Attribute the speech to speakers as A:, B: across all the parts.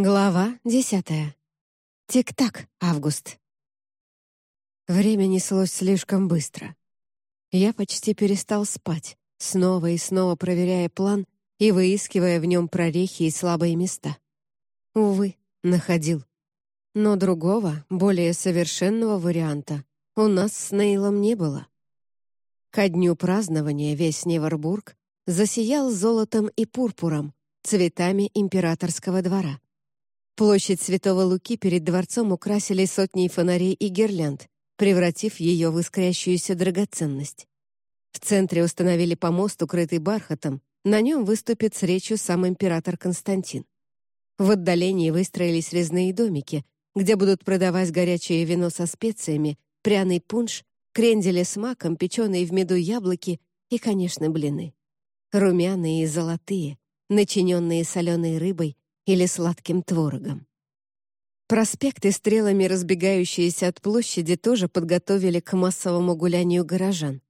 A: Глава десятая. Тик-так, Август. Время неслось слишком быстро. Я почти перестал спать, снова и снова проверяя план и выискивая в нем прорехи и слабые места. Увы, находил. Но другого, более совершенного варианта у нас с Нейлом не было. Ко дню празднования весь Невербург засиял золотом и пурпуром, цветами императорского двора. Площадь Святого Луки перед дворцом украсили сотни фонарей и гирлянд, превратив ее в искрящуюся драгоценность. В центре установили помост, укрытый бархатом, на нем выступит с речью сам император Константин. В отдалении выстроились резные домики, где будут продавать горячее вино со специями, пряный пунш, крендели с маком, печеные в меду яблоки и, конечно, блины. Румяные и золотые, начиненные соленой рыбой или сладким творогом. Проспекты, стрелами разбегающиеся от площади, тоже подготовили к массовому гулянию горожан.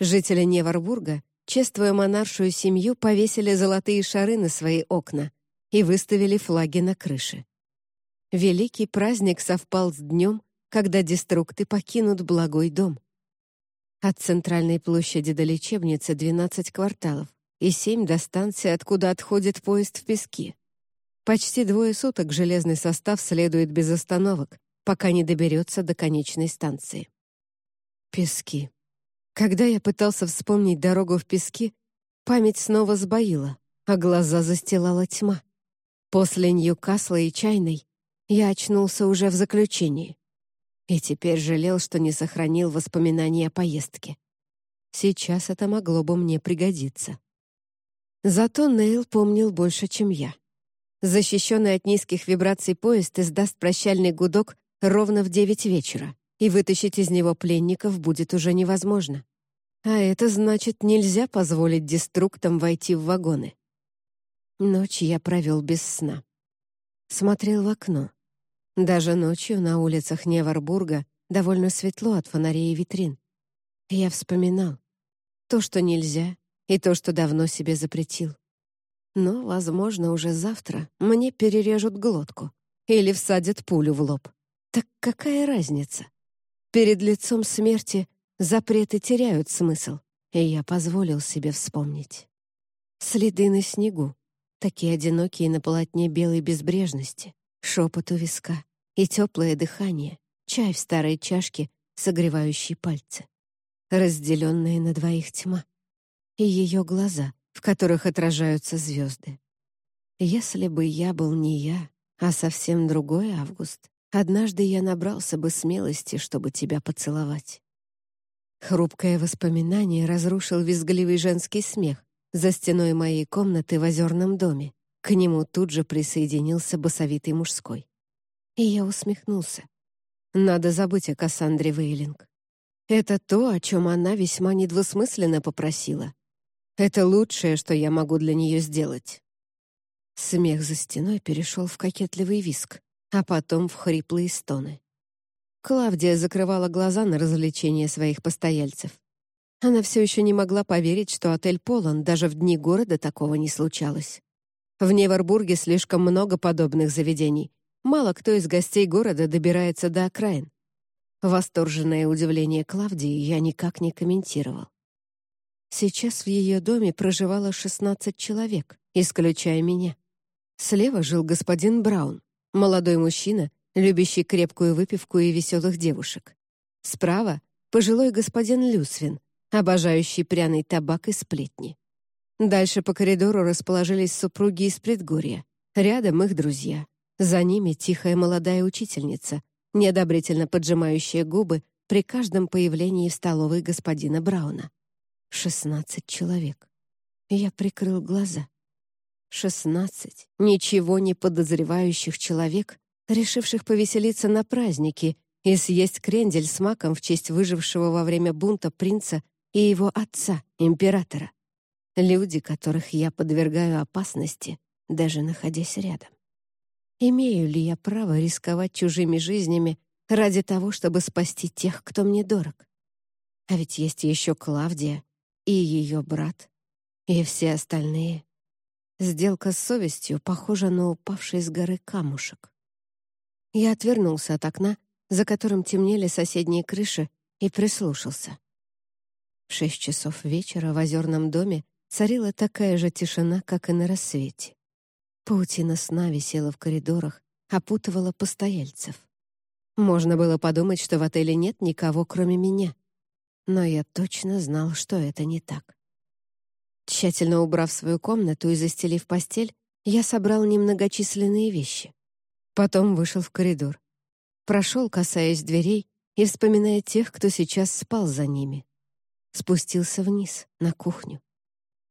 A: Жители Неварбурга, чествуя монаршую семью, повесили золотые шары на свои окна и выставили флаги на крыше. Великий праздник совпал с днем, когда деструкты покинут благой дом. От центральной площади до лечебницы 12 кварталов и 7 до станции, откуда отходит поезд в пески. Почти двое суток железный состав следует без остановок, пока не доберется до конечной станции. Пески. Когда я пытался вспомнить дорогу в пески, память снова сбоила, а глаза застилала тьма. После Ньюкасла и Чайной я очнулся уже в заключении. И теперь жалел, что не сохранил воспоминаний о поездке. Сейчас это могло бы мне пригодиться. Зато Нейл помнил больше, чем я. Защищенный от низких вибраций поезд издаст прощальный гудок ровно в девять вечера, и вытащить из него пленников будет уже невозможно. А это значит, нельзя позволить деструктам войти в вагоны. Ночь я провел без сна. Смотрел в окно. Даже ночью на улицах Неварбурга довольно светло от фонарей и витрин. Я вспоминал то, что нельзя, и то, что давно себе запретил. Но, возможно, уже завтра мне перережут глотку или всадят пулю в лоб. Так какая разница? Перед лицом смерти запреты теряют смысл, и я позволил себе вспомнить. Следы на снегу, такие одинокие на полотне белой безбрежности, шепот у виска и теплое дыхание, чай в старой чашке, согревающий пальцы. Разделенная на двоих тьма. И ее глаза, в которых отражаются звезды. Если бы я был не я, а совсем другой Август, однажды я набрался бы смелости, чтобы тебя поцеловать. Хрупкое воспоминание разрушил визгливый женский смех за стеной моей комнаты в озерном доме. К нему тут же присоединился басовитый мужской. И я усмехнулся. Надо забыть о Кассандре Вейлинг. Это то, о чем она весьма недвусмысленно попросила. Это лучшее, что я могу для нее сделать». Смех за стеной перешел в кокетливый виск, а потом в хриплые стоны. Клавдия закрывала глаза на развлечения своих постояльцев. Она все еще не могла поверить, что отель полон, даже в дни города такого не случалось. В Невербурге слишком много подобных заведений. Мало кто из гостей города добирается до окраин. Восторженное удивление Клавдии я никак не комментировал. Сейчас в ее доме проживало 16 человек, исключая меня. Слева жил господин Браун, молодой мужчина, любящий крепкую выпивку и веселых девушек. Справа — пожилой господин Люсвин, обожающий пряный табак и сплетни. Дальше по коридору расположились супруги из предгорья. Рядом их друзья. За ними тихая молодая учительница, неодобрительно поджимающая губы при каждом появлении в столовой господина Брауна. Шестнадцать человек. Я прикрыл глаза. Шестнадцать ничего не подозревающих человек, решивших повеселиться на празднике и съесть крендель с маком в честь выжившего во время бунта принца и его отца, императора. Люди, которых я подвергаю опасности, даже находясь рядом. Имею ли я право рисковать чужими жизнями ради того, чтобы спасти тех, кто мне дорог? А ведь есть еще Клавдия, и ее брат, и все остальные. Сделка с совестью похожа на упавший с горы камушек. Я отвернулся от окна, за которым темнели соседние крыши, и прислушался. В шесть часов вечера в озерном доме царила такая же тишина, как и на рассвете. Паутина сна висела в коридорах, опутывала постояльцев. Можно было подумать, что в отеле нет никого, кроме меня. Но я точно знал, что это не так. Тщательно убрав свою комнату и застелив постель, я собрал немногочисленные вещи. Потом вышел в коридор. Прошел, касаясь дверей и вспоминая тех, кто сейчас спал за ними. Спустился вниз, на кухню.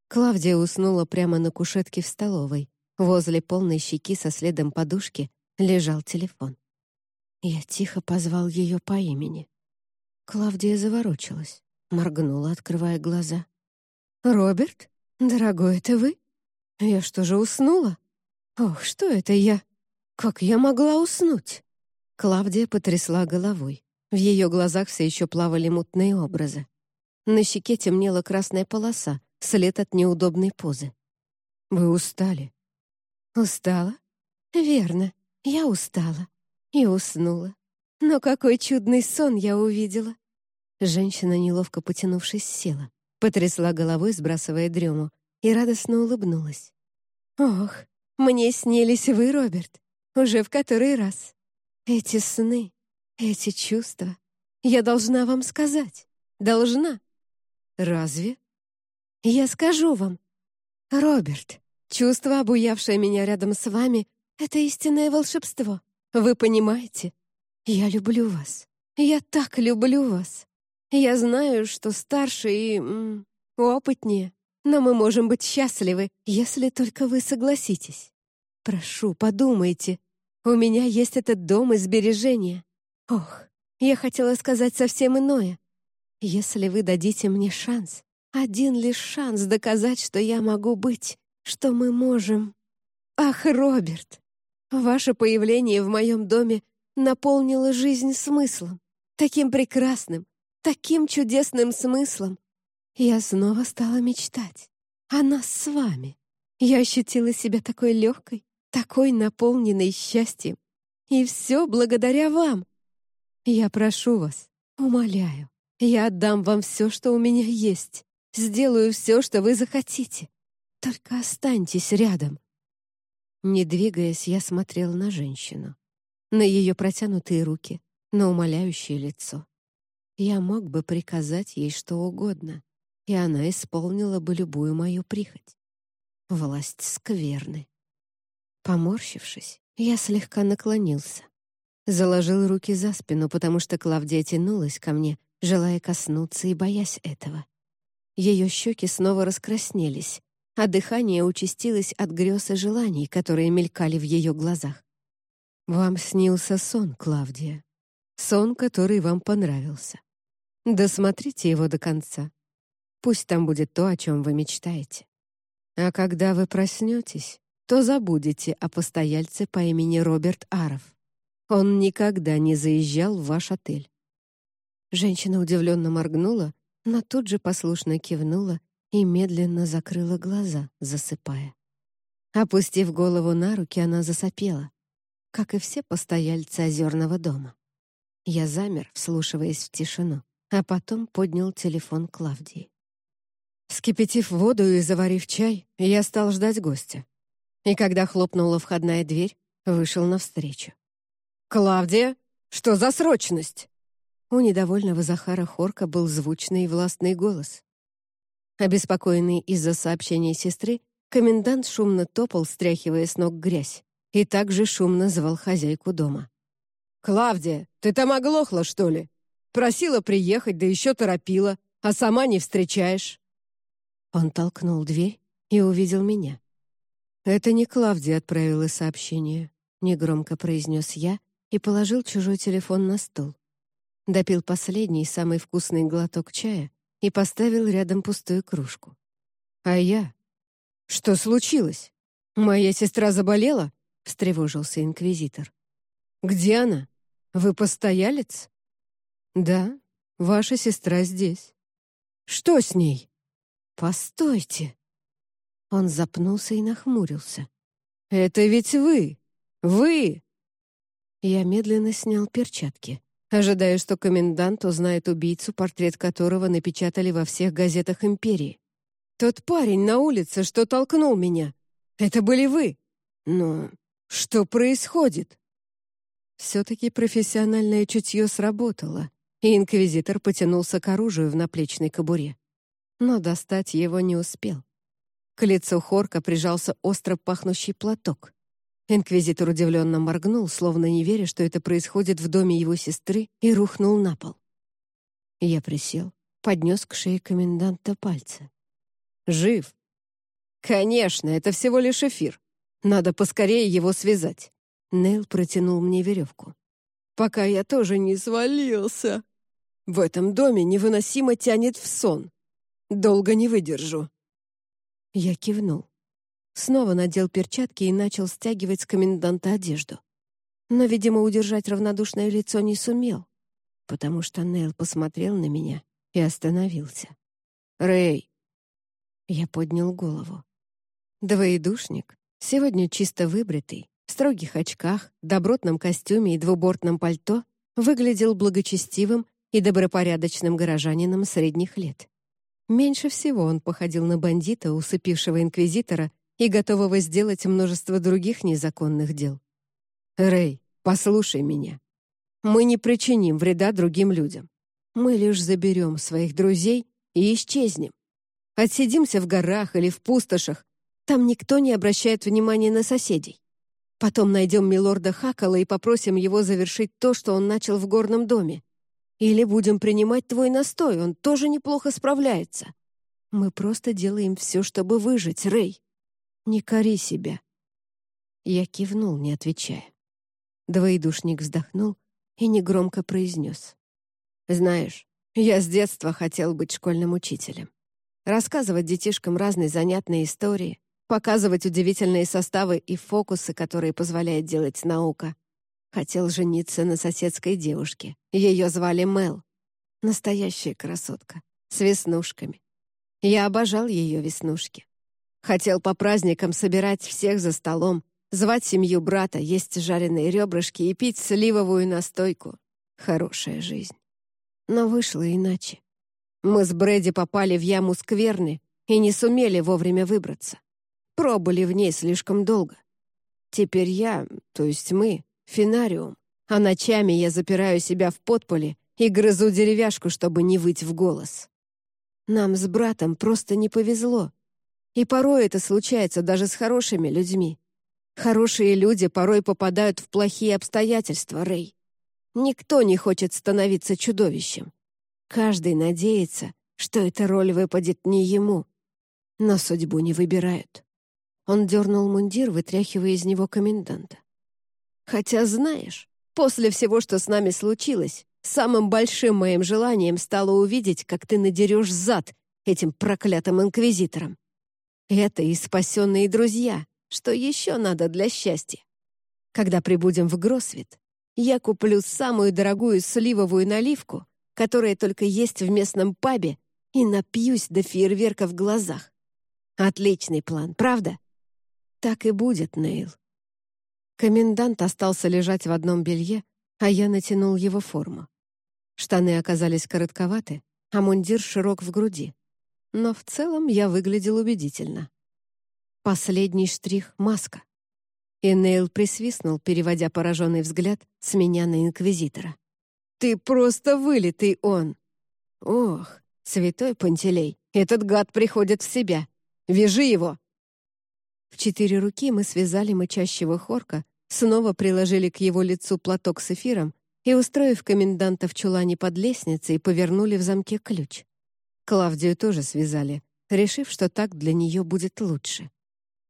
A: Клавдия уснула прямо на кушетке в столовой. Возле полной щеки со следом подушки лежал телефон. Я тихо позвал ее по имени. Клавдия заворочилась, моргнула, открывая глаза. «Роберт? Дорогой, это вы? Я что же уснула? Ох, что это я? Как я могла уснуть?» Клавдия потрясла головой. В ее глазах все еще плавали мутные образы. На щеке темнела красная полоса, след от неудобной позы. «Вы устали?» «Устала?» «Верно, я устала. И уснула. Но какой чудный сон я увидела!» Женщина, неловко потянувшись, села, потрясла головой, сбрасывая дрему, и радостно улыбнулась. «Ох, мне снились вы, Роберт, уже в который раз. Эти сны, эти чувства. Я должна вам сказать. Должна. «Разве?» «Я скажу вам. Роберт, чувство, обуявшее меня рядом с вами, — это истинное волшебство. Вы понимаете? Я люблю вас. Я так люблю вас. Я знаю, что старше и... М, опытнее, но мы можем быть счастливы, если только вы согласитесь. Прошу, подумайте. У меня есть этот дом и сбережения. Ох, я хотела сказать совсем иное. Если вы дадите мне шанс, один лишь шанс доказать, что я могу быть, что мы можем... Ах, Роберт, ваше появление в моем доме наполнило жизнь смыслом, таким прекрасным, таким чудесным смыслом. Я снова стала мечтать о нас с вами. Я ощутила себя такой легкой, такой наполненной счастьем. И все благодаря вам. Я прошу вас, умоляю, я отдам вам все, что у меня есть. Сделаю все, что вы захотите. Только останьтесь рядом». Не двигаясь, я смотрел на женщину. На ее протянутые руки, на умоляющее лицо. Я мог бы приказать ей что угодно, и она исполнила бы любую мою прихоть. Власть скверны. Поморщившись, я слегка наклонился. Заложил руки за спину, потому что Клавдия тянулась ко мне, желая коснуться и боясь этого. Ее щеки снова раскраснелись, а дыхание участилось от грез и желаний, которые мелькали в ее глазах. «Вам снился сон, Клавдия. Сон, который вам понравился. Досмотрите его до конца. Пусть там будет то, о чем вы мечтаете. А когда вы проснетесь, то забудете о постояльце по имени Роберт Аров. Он никогда не заезжал в ваш отель. Женщина удивленно моргнула, но тут же послушно кивнула и медленно закрыла глаза, засыпая. Опустив голову на руки, она засопела, как и все постояльцы озерного дома. Я замер, вслушиваясь в тишину, а потом поднял телефон Клавдии. Вскипятив воду и заварив чай, я стал ждать гостя. И когда хлопнула входная дверь, вышел навстречу. «Клавдия, что за срочность?» У недовольного Захара Хорка был звучный и властный голос. Обеспокоенный из-за сообщения сестры, комендант шумно топал, стряхивая с ног грязь, и также шумно звал хозяйку дома. «Клавдия, ты там оглохла, что ли? Просила приехать, да еще торопила, а сама не встречаешь». Он толкнул дверь и увидел меня. «Это не Клавдия отправила сообщение», — негромко произнес я и положил чужой телефон на стол допил последний, самый вкусный глоток чая и поставил рядом пустую кружку. «А я? Что случилось? Моя сестра заболела?» — встревожился инквизитор. «Где она? Вы постоялец?» «Да, ваша сестра здесь». «Что с ней?» «Постойте!» Он запнулся и нахмурился. «Это ведь вы! Вы!» Я медленно снял перчатки, ожидая, что комендант узнает убийцу, портрет которого напечатали во всех газетах империи. «Тот парень на улице, что толкнул меня! Это были вы! Но что происходит?» Все-таки профессиональное чутье сработало, и инквизитор потянулся к оружию в наплечной кобуре. Но достать его не успел. К лицу Хорка прижался остро пахнущий платок. Инквизитор удивленно моргнул, словно не веря, что это происходит в доме его сестры, и рухнул на пол. Я присел, поднес к шее коменданта пальцы. «Жив!» «Конечно, это всего лишь эфир. Надо поскорее его связать». Нейл протянул мне веревку. «Пока я тоже не свалился. В этом доме невыносимо тянет в сон. Долго не выдержу». Я кивнул. Снова надел перчатки и начал стягивать с коменданта одежду. Но, видимо, удержать равнодушное лицо не сумел, потому что Нейл посмотрел на меня и остановился. «Рэй!» Я поднял голову. Двоедушник, сегодня чисто выбритый, в строгих очках, добротном костюме и двубортном пальто, выглядел благочестивым и добропорядочным горожанином средних лет. Меньше всего он походил на бандита, усыпившего инквизитора и готового сделать множество других незаконных дел. «Рэй, послушай меня. Мы не причиним вреда другим людям. Мы лишь заберем своих друзей и исчезнем. Отсидимся в горах или в пустошах. Там никто не обращает внимания на соседей. Потом найдем милорда Хакала и попросим его завершить то, что он начал в горном доме. Или будем принимать твой настой, он тоже неплохо справляется. Мы просто делаем все, чтобы выжить, Рэй. Не кори себя». Я кивнул, не отвечая. Двоедушник вздохнул и негромко произнес. «Знаешь, я с детства хотел быть школьным учителем. Рассказывать детишкам разные занятные истории, показывать удивительные составы и фокусы, которые позволяет делать наука. Хотел жениться на соседской девушке. Ее звали Мел. Настоящая красотка. С веснушками. Я обожал ее веснушки. Хотел по праздникам собирать всех за столом, звать семью брата, есть жареные ребрышки и пить сливовую настойку. Хорошая жизнь. Но вышло иначе. Мы с Брэди попали в яму скверны и не сумели вовремя выбраться. Пробыли в ней слишком долго. Теперь я, то есть мы, финариум, а ночами я запираю себя в подполе и грызу деревяшку, чтобы не выть в голос. Нам с братом просто не повезло. И порой это случается даже с хорошими людьми. Хорошие люди порой попадают в плохие обстоятельства, Рэй. Никто не хочет становиться чудовищем. Каждый надеется, что эта роль выпадет не ему. Но судьбу не выбирают. Он дернул мундир, вытряхивая из него коменданта. Хотя, знаешь, после всего, что с нами случилось, самым большим моим желанием стало увидеть, как ты надерешь зад этим проклятым инквизитором. Это и спасенные друзья, что еще надо для счастья. Когда прибудем в Гросвит, я куплю самую дорогую сливовую наливку, которая только есть в местном пабе, и напьюсь до фейерверка в глазах. Отличный план, правда? Так и будет, Нейл. Комендант остался лежать в одном белье, а я натянул его форму. Штаны оказались коротковаты, а мундир широк в груди. Но в целом я выглядел убедительно. Последний штрих — маска. И Нейл присвистнул, переводя пораженный взгляд с меня на Инквизитора. «Ты просто вылитый он!» «Ох, святой Пантелей, этот гад приходит в себя! Вяжи его!» В четыре руки мы связали мычащего хорка, снова приложили к его лицу платок с эфиром и, устроив коменданта в чулане под лестницей, повернули в замке ключ. Клавдию тоже связали, решив, что так для нее будет лучше.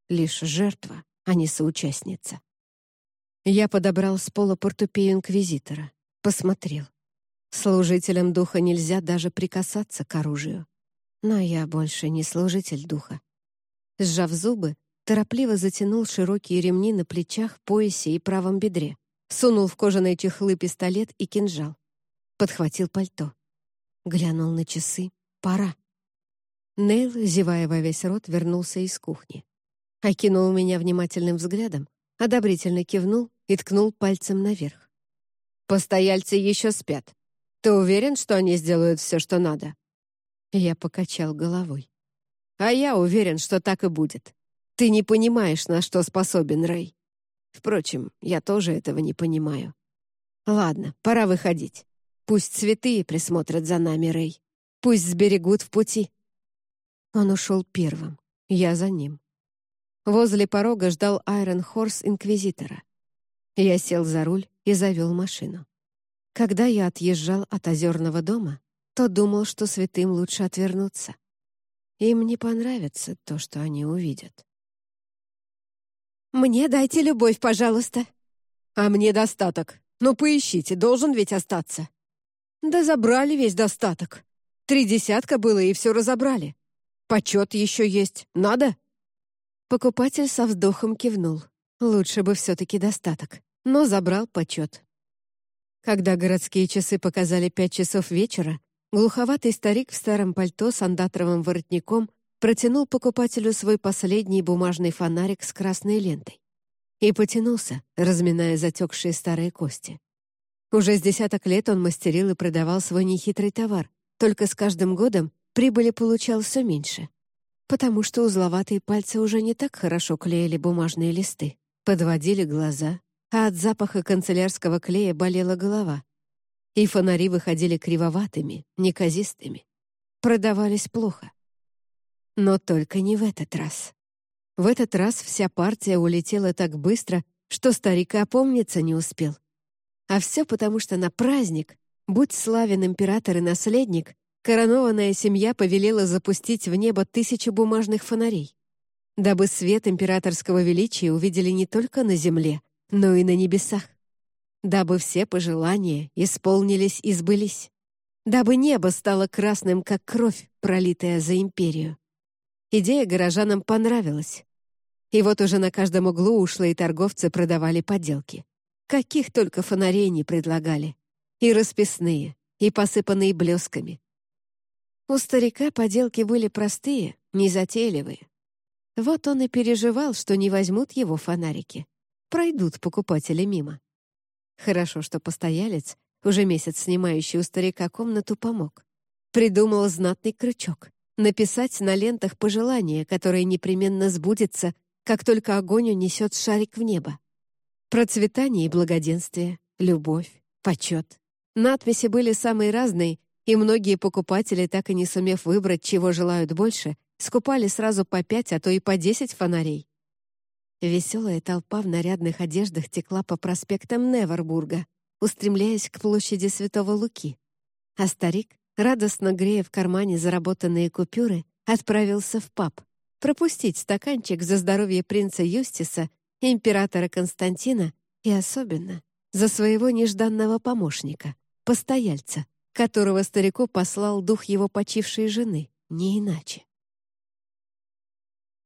A: Лишь жертва, а не соучастница. Я подобрал с пола портупею инквизитора, посмотрел. Служителям духа нельзя даже прикасаться к оружию. Но я больше не служитель духа. Сжав зубы, торопливо затянул широкие ремни на плечах, поясе и правом бедре, сунул в кожаные чехлы пистолет и кинжал. Подхватил пальто. Глянул на часы. Пора. Нейл, зевая во весь рот, вернулся из кухни. Окинул меня внимательным взглядом, одобрительно кивнул и ткнул пальцем наверх. «Постояльцы еще спят. Ты уверен, что они сделают все, что надо?» Я покачал головой. «А я уверен, что так и будет. Ты не понимаешь, на что способен Рэй. Впрочем, я тоже этого не понимаю. Ладно, пора выходить. Пусть святые присмотрят за нами, Рэй. Пусть сберегут в пути». Он ушел первым, я за ним. Возле порога ждал Айрон Хорс Инквизитора. Я сел за руль и завел машину. Когда я отъезжал от озерного дома, то думал, что святым лучше отвернуться. Им не понравится то, что они увидят.
B: «Мне дайте любовь, пожалуйста».
C: «А мне достаток. Ну, поищите, должен ведь остаться». «Да забрали весь достаток. Три десятка было, и все разобрали. Почет еще есть. Надо?»
A: Покупатель со вздохом кивнул. Лучше бы все-таки достаток, но забрал почет. Когда городские часы показали пять часов вечера, глуховатый старик в старом пальто с андатровым воротником протянул покупателю свой последний бумажный фонарик с красной лентой и потянулся, разминая затекшие старые кости. Уже с десяток лет он мастерил и продавал свой нехитрый товар, только с каждым годом прибыли получал все меньше, потому что узловатые пальцы уже не так хорошо клеили бумажные листы, подводили глаза, а от запаха канцелярского клея болела голова. И фонари выходили кривоватыми, неказистыми. Продавались плохо. Но только не в этот раз. В этот раз вся партия улетела так быстро, что старик опомниться не успел. А все потому, что на праздник, будь славен император и наследник, коронованная семья повелела запустить в небо тысячи бумажных фонарей, дабы свет императорского величия увидели не только на земле, но и на небесах. Дабы все пожелания исполнились и сбылись. Дабы небо стало красным, как кровь, пролитая за империю. Идея горожанам понравилась. И вот уже на каждом углу ушлые торговцы продавали поделки. Каких только фонарей не предлагали. И расписные, и посыпанные блесками. У старика поделки были простые, незатейливые. Вот он и переживал, что не возьмут его фонарики пройдут покупатели мимо. Хорошо, что постоялец, уже месяц снимающий у старика комнату, помог. Придумал знатный крючок — написать на лентах пожелание, которое непременно сбудется, как только огонь унесет шарик в небо. Процветание и благоденствие, любовь, почет. Надписи были самые разные, и многие покупатели, так и не сумев выбрать, чего желают больше, скупали сразу по пять, а то и по десять фонарей. Веселая толпа в нарядных одеждах текла по проспектам Невербурга, устремляясь к площади Святого Луки. А старик, радостно грея в кармане заработанные купюры, отправился в паб пропустить стаканчик за здоровье принца Юстиса, императора Константина и особенно за своего нежданного помощника, постояльца, которого старику послал дух его почившей жены, не иначе.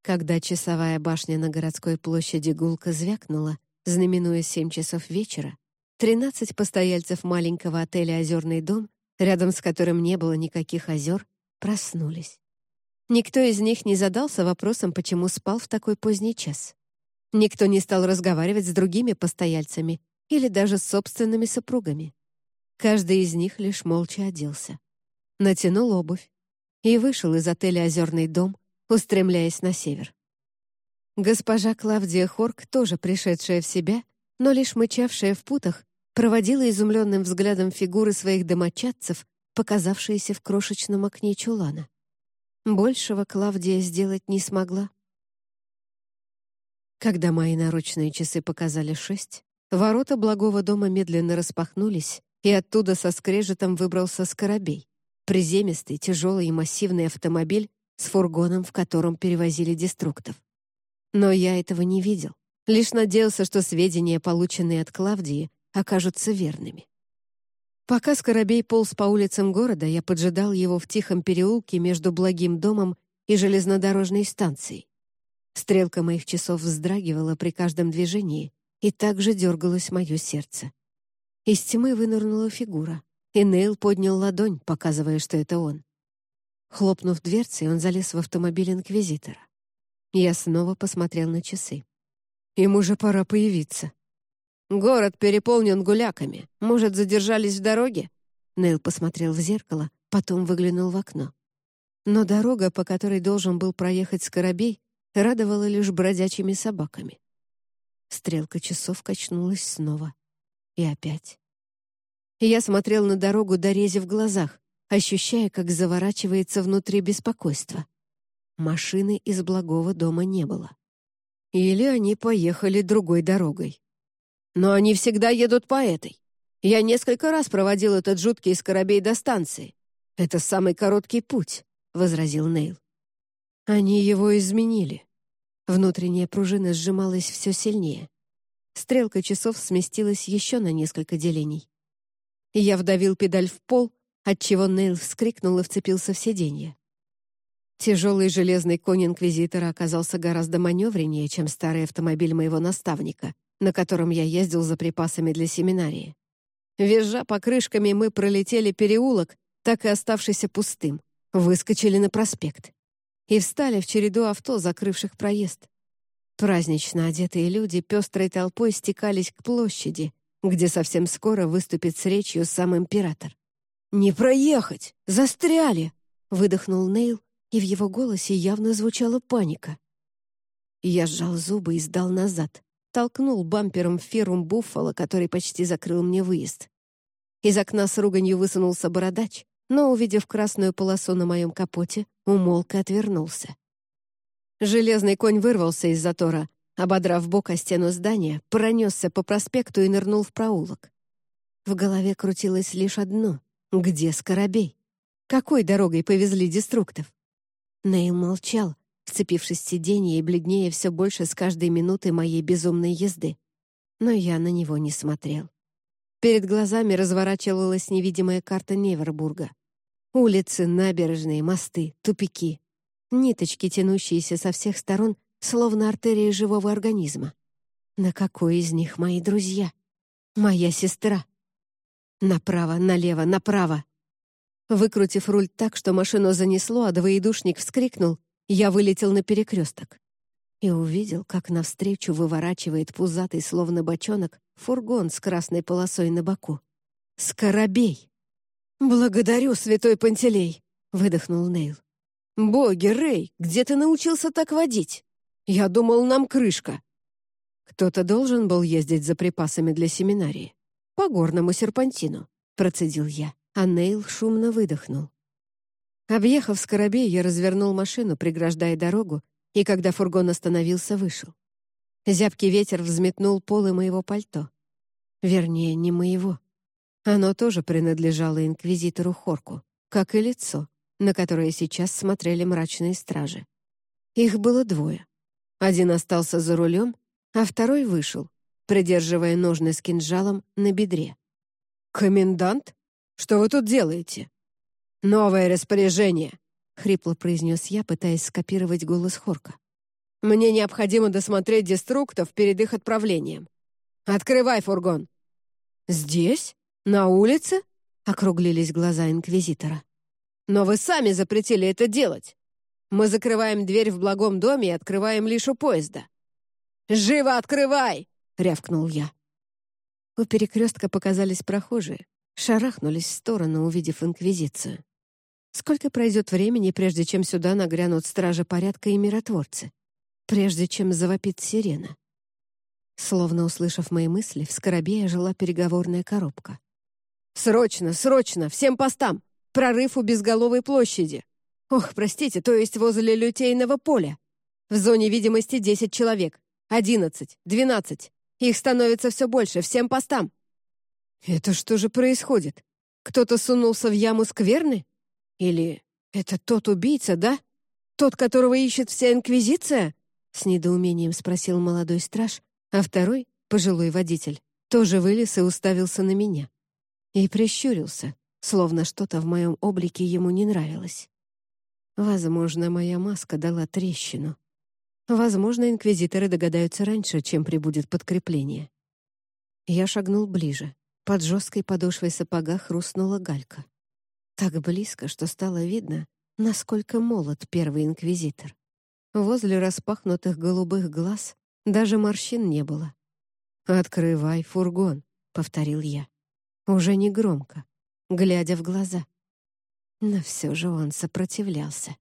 A: Когда часовая башня на городской площади гулко звякнула, знаменуя семь часов вечера, тринадцать постояльцев маленького отеля «Озерный дом», рядом с которым не было никаких озер, проснулись. Никто из них не задался вопросом, почему спал в такой поздний час. Никто не стал разговаривать с другими постояльцами или даже с собственными супругами. Каждый из них лишь молча оделся. Натянул обувь и вышел из отеля «Озерный дом», устремляясь на север. Госпожа Клавдия Хорк, тоже пришедшая в себя, но лишь мычавшая в путах, проводила изумленным взглядом фигуры своих домочадцев, показавшиеся в крошечном окне чулана. Большего Клавдия сделать не смогла. Когда мои наручные часы показали шесть, ворота благого дома медленно распахнулись, и оттуда со скрежетом выбрался скоробей. Приземистый, тяжелый и массивный автомобиль с фургоном, в котором перевозили деструктов. Но я этого не видел, лишь надеялся, что сведения, полученные от Клавдии, окажутся верными. Пока Скоробей полз по улицам города, я поджидал его в тихом переулке между благим домом и железнодорожной станцией. Стрелка моих часов вздрагивала при каждом движении, и также дергалось мое сердце. Из тьмы вынырнула фигура, и Нейл поднял ладонь, показывая, что это он. Хлопнув дверцей, он залез в автомобиль Инквизитора. Я снова посмотрел на часы. Ему же пора появиться. «Город переполнен гуляками. Может, задержались в дороге?» Нейл посмотрел в зеркало, потом выглянул в окно. Но дорога, по которой должен был проехать Скоробей, радовала лишь бродячими собаками. Стрелка часов качнулась снова. И опять. Я смотрел на дорогу, дорезив в глазах, ощущая, как заворачивается внутри беспокойство. Машины из благого дома не было. Или они поехали другой дорогой. Но они всегда едут по этой. Я несколько раз проводил этот жуткий скоробей до станции. Это самый короткий путь, — возразил Нейл. Они его изменили. Внутренняя пружина сжималась все сильнее. Стрелка часов сместилась еще на несколько делений. Я вдавил педаль в пол, отчего Нейл вскрикнул и вцепился в сиденье. Тяжелый железный конь Инквизитора оказался гораздо маневреннее, чем старый автомобиль моего наставника, на котором я ездил за припасами для семинарии. Визжа покрышками, мы пролетели переулок, так и оставшийся пустым, выскочили на проспект и встали в череду авто, закрывших проезд. Празднично одетые люди пестрой толпой стекались к площади, где совсем скоро выступит с речью сам император. «Не проехать! Застряли!» — выдохнул Нейл, и в его голосе явно звучала паника. Я сжал зубы и сдал назад, толкнул бампером ферум Буффало, который почти закрыл мне выезд. Из окна с руганью высунулся бородач, но, увидев красную полосу на моем капоте, умолк и отвернулся. Железный конь вырвался из затора, ободрав бок о стену здания, пронесся по проспекту и нырнул в проулок. В голове крутилось лишь одно — где Скоробей? Какой дорогой повезли деструктов? Нейл молчал, вцепившись в сиденье и бледнее все больше с каждой минуты моей безумной езды. Но я на него не смотрел. Перед глазами разворачивалась невидимая карта Невербурга. Улицы, набережные, мосты, тупики. Ниточки, тянущиеся со всех сторон, словно артерии живого организма. На какой из них мои друзья? Моя сестра. Направо, налево, направо. Выкрутив руль так, что машину занесло, а двоедушник вскрикнул, я вылетел на перекресток и увидел, как навстречу выворачивает пузатый, словно бочонок, фургон с красной полосой на боку. «Скоробей!» «Благодарю, святой Пантелей!» — выдохнул Нейл. «Боги, Рэй, где ты научился так водить? Я думал, нам крышка». «Кто-то должен был ездить за припасами для семинарии. По горному серпантину», — процедил я, а Нейл шумно выдохнул. Объехав Скоробей, я развернул машину, преграждая дорогу, и когда фургон остановился, вышел. Зябкий ветер взметнул полы моего пальто. Вернее, не моего. Оно тоже принадлежало инквизитору Хорку, как и лицо, на которое сейчас смотрели мрачные стражи. Их было двое. Один остался за рулем, а второй вышел, придерживая ножны с кинжалом на бедре. «Комендант? Что вы тут делаете?» «Новое распоряжение!» — хрипло произнес я, пытаясь скопировать голос Хорка. «Мне необходимо досмотреть деструктов перед их отправлением. Открывай фургон!» «Здесь? На улице?» — округлились глаза Инквизитора. «Но вы сами запретили это делать. Мы закрываем дверь в благом доме и открываем лишь у поезда». «Живо открывай!» — рявкнул я. У перекрестка показались прохожие, шарахнулись в сторону, увидев Инквизицию. Сколько пройдет времени, прежде чем сюда нагрянут стражи порядка и миротворцы? Прежде чем завопит сирена? Словно услышав мои мысли, в Скоробее жила переговорная коробка. «Срочно, срочно! Всем постам! Прорыв у Безголовой площади! Ох, простите, то есть возле Лютейного поля! В зоне видимости 10 человек, 11, 12. Их становится все больше, всем постам!» «Это что же происходит? Кто-то сунулся в яму скверны?» Или это тот убийца, да? Тот, которого ищет вся Инквизиция?» С недоумением спросил молодой страж, а второй, пожилой водитель, тоже вылез и уставился на меня. И прищурился, словно что-то в моем облике ему не нравилось. Возможно, моя маска дала трещину. Возможно, инквизиторы догадаются раньше, чем прибудет подкрепление. Я шагнул ближе. Под жесткой подошвой сапога хрустнула галька. Так близко, что стало видно, насколько молод первый инквизитор. Возле распахнутых голубых глаз даже морщин не было. «Открывай фургон», — повторил я. Уже не громко, глядя в глаза. Но все же он сопротивлялся.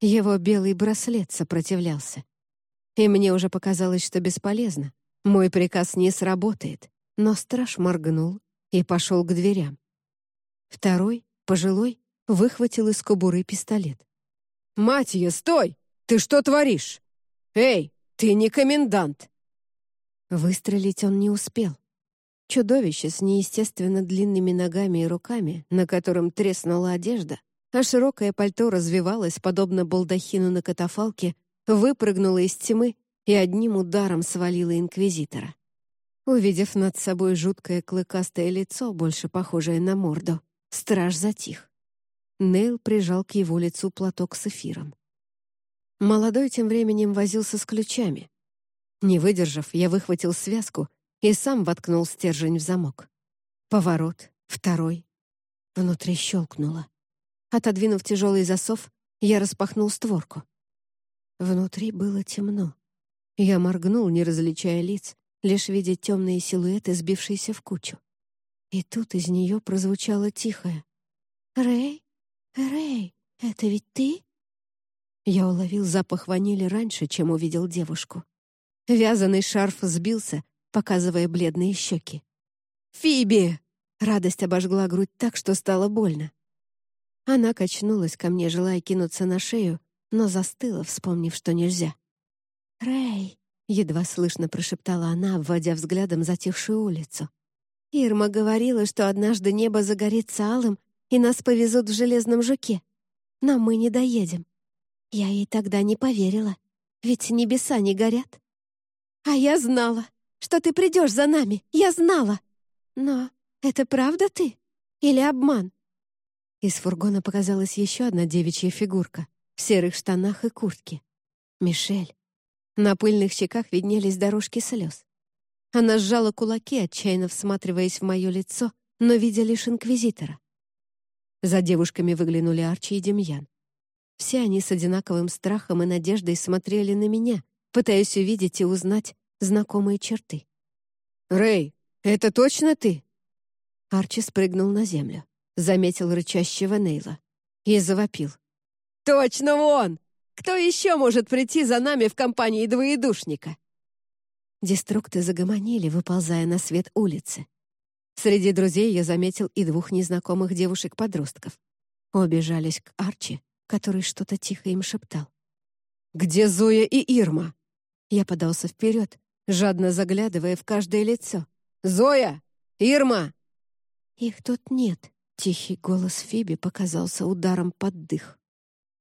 A: Его белый браслет сопротивлялся. И мне уже показалось, что бесполезно. Мой приказ не сработает. Но страж моргнул и пошел к дверям. Второй, пожилой, выхватил из кобуры пистолет. «Матья, стой! Ты что творишь? Эй, ты не комендант!» Выстрелить он не успел. Чудовище с неестественно длинными ногами и руками, на котором треснула одежда, а широкое пальто развивалось, подобно балдахину на катафалке, выпрыгнуло из тьмы и одним ударом свалило инквизитора. Увидев над собой жуткое клыкастое лицо, больше похожее на морду, страж затих. Нейл прижал к его лицу платок с эфиром. Молодой тем временем возился с ключами. Не выдержав, я выхватил связку и сам воткнул стержень в замок. Поворот, второй. Внутри щелкнуло. Отодвинув тяжелый засов, я распахнул створку. Внутри было темно. Я моргнул, не различая лиц, лишь видя темные силуэты, сбившиеся в кучу. И тут из нее прозвучало тихое. «Рэй? Рэй, это ведь ты?» Я уловил запах ванили раньше, чем увидел девушку. Вязаный шарф сбился, показывая бледные щеки. «Фиби!» Радость обожгла грудь так, что стало больно. Она качнулась ко мне, желая кинуться на шею, но застыла, вспомнив, что нельзя. «Рэй!» — едва слышно прошептала она, обводя взглядом затихшую улицу. «Ирма говорила, что однажды небо загорится алым, и нас повезут в железном жуке. Но мы не доедем. Я ей тогда не поверила, ведь небеса не горят. А я знала, что ты придешь за нами, я знала. Но это правда ты? Или обман?» Из фургона показалась еще одна девичья фигурка в серых штанах и куртке. Мишель. На пыльных щеках виднелись дорожки слез. Она сжала кулаки, отчаянно всматриваясь в мое лицо, но видя лишь инквизитора. За девушками выглянули Арчи и Демьян. Все они с одинаковым страхом и надеждой смотрели на меня, пытаясь увидеть и узнать знакомые черты. «Рэй, это точно ты?» Арчи спрыгнул на землю, заметил рычащего Нейла и завопил. «Точно он! Кто еще может прийти за нами в компании двоедушника?» Деструкты загомонили, выползая на свет улицы. Среди друзей я заметил и двух незнакомых девушек-подростков. Обе жались к Арчи, который что-то тихо им шептал. «Где Зоя и Ирма?» Я подался вперед, жадно заглядывая в каждое лицо. «Зоя! Ирма!» «Их тут нет», — тихий голос Фиби показался ударом под дых.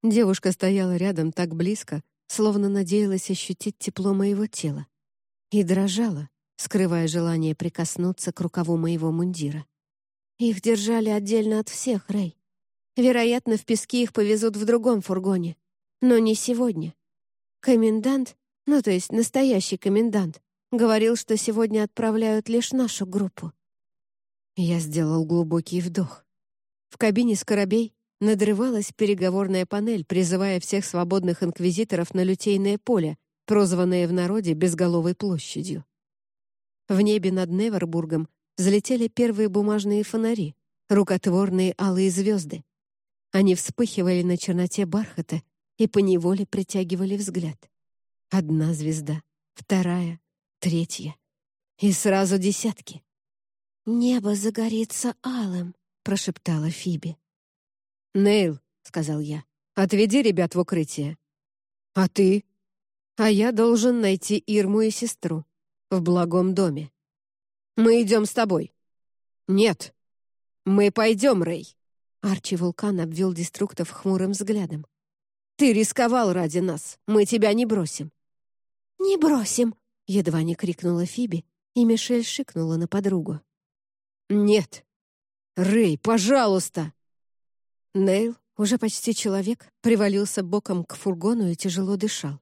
A: Девушка стояла рядом так близко, словно надеялась ощутить тепло моего тела. И дрожала, скрывая желание прикоснуться к рукаву моего мундира. «Их держали отдельно от всех, Рэй. Вероятно, в пески их повезут в другом фургоне. Но не сегодня. Комендант, ну то есть настоящий комендант, говорил, что сегодня отправляют лишь нашу группу. Я сделал глубокий вдох. В кабине скоробей надрывалась переговорная панель, призывая всех свободных инквизиторов на лютейное поле, прозванное в народе Безголовой площадью. В небе над Невербургом взлетели первые бумажные фонари, рукотворные алые звезды. Они вспыхивали на черноте бархата и поневоле притягивали взгляд. Одна звезда, вторая, третья. И сразу десятки. «Небо загорится алым», — прошептала Фиби. «Нейл», — сказал я, — «отведи ребят в укрытие». «А ты?» «А я должен найти Ирму и сестру в благом доме. Мы идем с тобой». «Нет». «Мы пойдем, Рэй». Арчи Вулкан обвел деструктов хмурым взглядом. «Ты рисковал ради нас. Мы тебя не бросим». «Не бросим!» — едва не крикнула Фиби, и Мишель шикнула на подругу. «Нет! Рэй, пожалуйста!» Нейл, уже почти человек, привалился боком к фургону и тяжело дышал.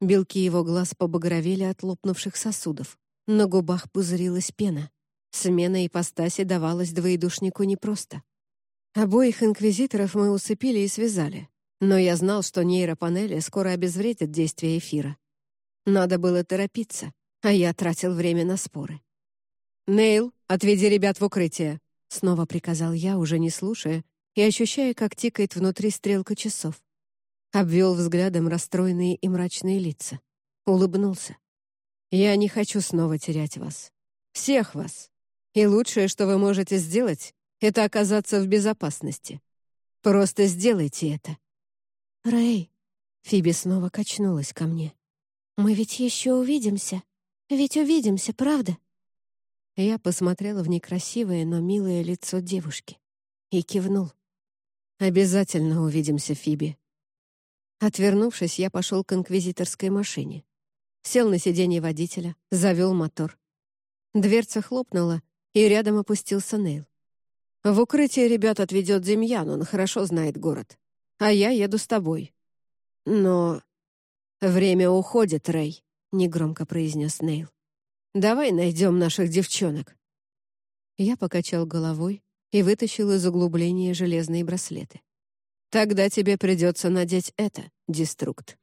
A: Белки его глаз побагровели от лопнувших сосудов. На губах пузырилась пена. Смена ипостаси давалась двоедушнику непросто. Обоих инквизиторов мы усыпили и связали, Но я знал, что нейропанели скоро обезвредят действие эфира. Надо было торопиться, а я тратил время на споры. «Нейл, отведи ребят в укрытие», — снова приказал я, уже не слушая, и ощущая, как тикает внутри стрелка часов. Обвел взглядом расстроенные и мрачные лица. Улыбнулся. «Я не хочу снова терять вас. Всех вас. И лучшее, что вы можете сделать, это оказаться в безопасности. Просто сделайте это».
B: «Рэй», — Фиби снова качнулась ко мне. «Мы ведь еще увидимся. Ведь увидимся, правда?»
A: Я посмотрела в некрасивое, но милое лицо девушки и кивнул. «Обязательно увидимся, Фиби». Отвернувшись, я пошел к инквизиторской машине. Сел на сиденье водителя, завел мотор. Дверца хлопнула, и рядом опустился Нейл. В укрытие ребят отведет Демьян, он хорошо знает город. А я еду с тобой. Но... Время уходит, Рэй, — негромко произнес Нейл. Давай найдем наших девчонок. Я покачал головой и вытащил из углубления железные браслеты. Тогда тебе придется надеть это, деструкт.